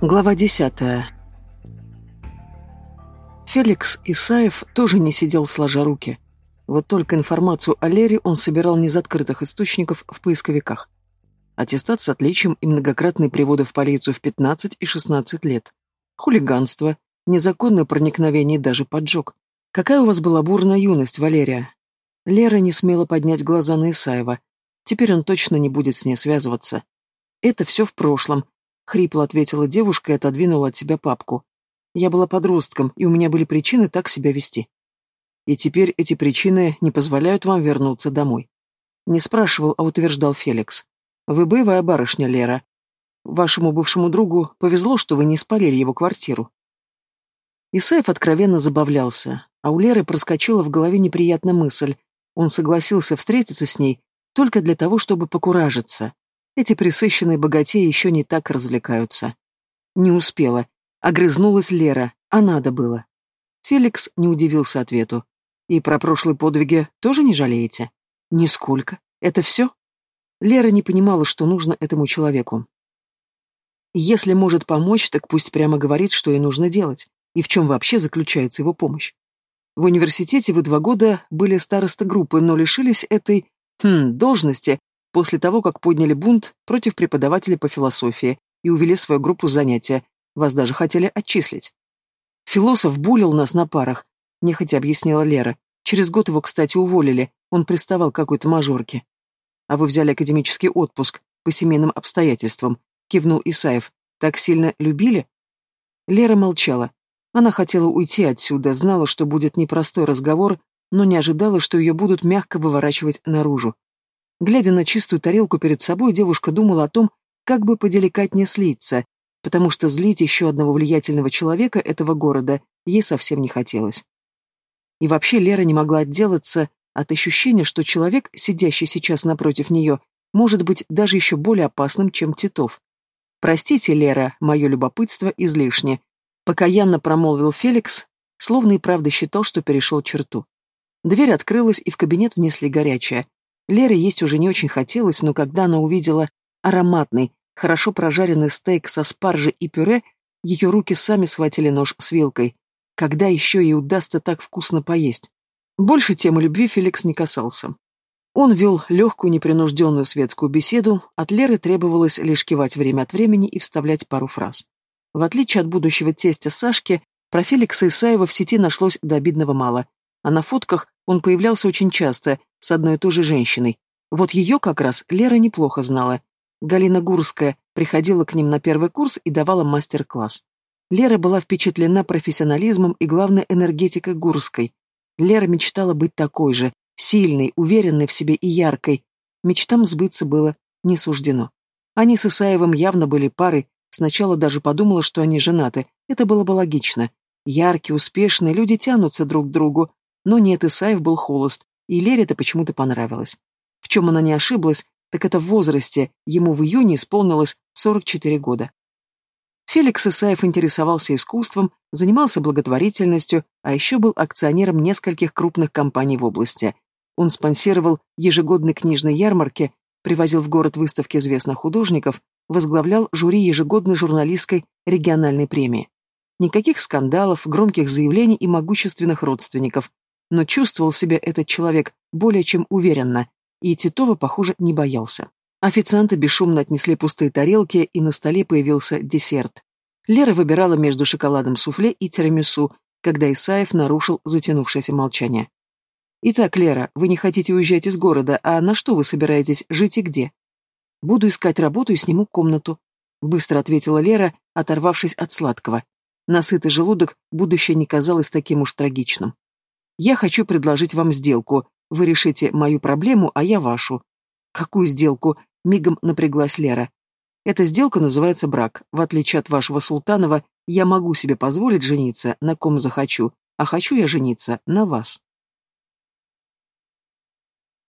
Глава десятая. Феликс Исаев тоже не сидел сложа руки. Вот только информацию о Лере он собирал не из открытых источников в поисковиках. Аттестат с отличием и многократные приводы в полицию в 15 и 16 лет. Хулиганство, незаконное проникновение и даже поджог. Какая у вас была бурная юность, Валерия? Лера не смела поднять глаза на Исаева. Теперь он точно не будет с ней связываться. Это все в прошлом, Хрипло ответила девушка и отодвинула от себя папку. Я была подростком, и у меня были причины так себя вести. И теперь эти причины не позволяют вам вернуться домой. Не спрашивал, а утверждал Феликс. Вы боевая барышня, Лера. Вашему бывшему другу повезло, что вы не спалили его квартиру. Исаев откровенно забавлялся, а у Леры проскочила в голове неприятная мысль. Он согласился встретиться с ней только для того, чтобы покуражиться. Эти присыщенные богатеи еще не так развлекаются. Не успела. Огрызнулась Лера, а надо было. Феликс не удивился ответу. И про прошлые подвиги тоже не жалеете? Нисколько. Это все? Лера не понимала, что нужно этому человеку. Если может помочь, так пусть прямо говорит, что ей нужно делать, и в чем вообще заключается его помощь. В университете вы два года были староста группы, но лишились этой, хм, должности после того, как подняли бунт против преподавателя по философии и увели свою группу занятия, вас даже хотели отчислить. Философ булил нас на парах, нехотя объяснила Лера. Через год его, кстати, уволили, он приставал к какой-то мажорке. А вы взяли академический отпуск по семейным обстоятельствам, кивнул Исаев. Так сильно любили? Лера молчала. Она хотела уйти отсюда, знала, что будет непростой разговор, но не ожидала, что ее будут мягко выворачивать наружу. Глядя на чистую тарелку перед собой, девушка думала о том, как бы поделикатнее слиться, потому что злить еще одного влиятельного человека этого города ей совсем не хотелось. И вообще Лера не могла отделаться от ощущения, что человек, сидящий сейчас напротив нее, может быть даже еще более опасным, чем Титов. «Простите, Лера, мое любопытство излишне», — покаянно промолвил Феликс, словно и правда считал, что перешел черту. Дверь открылась, и в кабинет внесли горячее. Лере есть уже не очень хотелось, но когда она увидела ароматный, хорошо прожаренный стейк со спаржей и пюре, ее руки сами схватили нож с вилкой. Когда еще ей удастся так вкусно поесть? Больше темы любви Феликс не касался. Он вел легкую, непринужденную светскую беседу, от Леры требовалось лишь кивать время от времени и вставлять пару фраз. В отличие от будущего тестя Сашки, про Феликса Исаева в сети нашлось до обидного мало, а на фотках он появлялся очень часто, с одной и той же женщиной. Вот ее как раз Лера неплохо знала. Галина Гурская приходила к ним на первый курс и давала мастер-класс. Лера была впечатлена профессионализмом и, главной энергетикой Гурской. Лера мечтала быть такой же, сильной, уверенной в себе и яркой. Мечтам сбыться было не суждено. Они с Исаевым явно были парой, сначала даже подумала, что они женаты, это было бы логично. Яркие, успешные, люди тянутся друг к другу, но нет, Исаев был холост, и Лере это почему-то понравилось. В чем она не ошиблась, так это в возрасте, ему в июне исполнилось 44 года. Феликс Исаев интересовался искусством, занимался благотворительностью, а еще был акционером нескольких крупных компаний в области. Он спонсировал ежегодные книжные ярмарки, привозил в город выставки известных художников, возглавлял жюри ежегодной журналистской региональной премии. Никаких скандалов, громких заявлений и могущественных родственников, но чувствовал себя этот человек более чем уверенно, и Титова, похоже, не боялся. Официанты бесшумно отнесли пустые тарелки, и на столе появился десерт. Лера выбирала между шоколадом суфле и тирамису, когда Исаев нарушил затянувшееся молчание. «Итак, Лера, вы не хотите уезжать из города, а на что вы собираетесь жить и где?» «Буду искать работу и сниму комнату», — быстро ответила Лера, оторвавшись от сладкого. Насытый желудок будущее не казалось таким уж трагичным. Я хочу предложить вам сделку. Вы решите мою проблему, а я вашу. Какую сделку? Мигом напряглась Лера. Эта сделка называется брак. В отличие от вашего Султанова, я могу себе позволить жениться на ком захочу, а хочу я жениться на вас.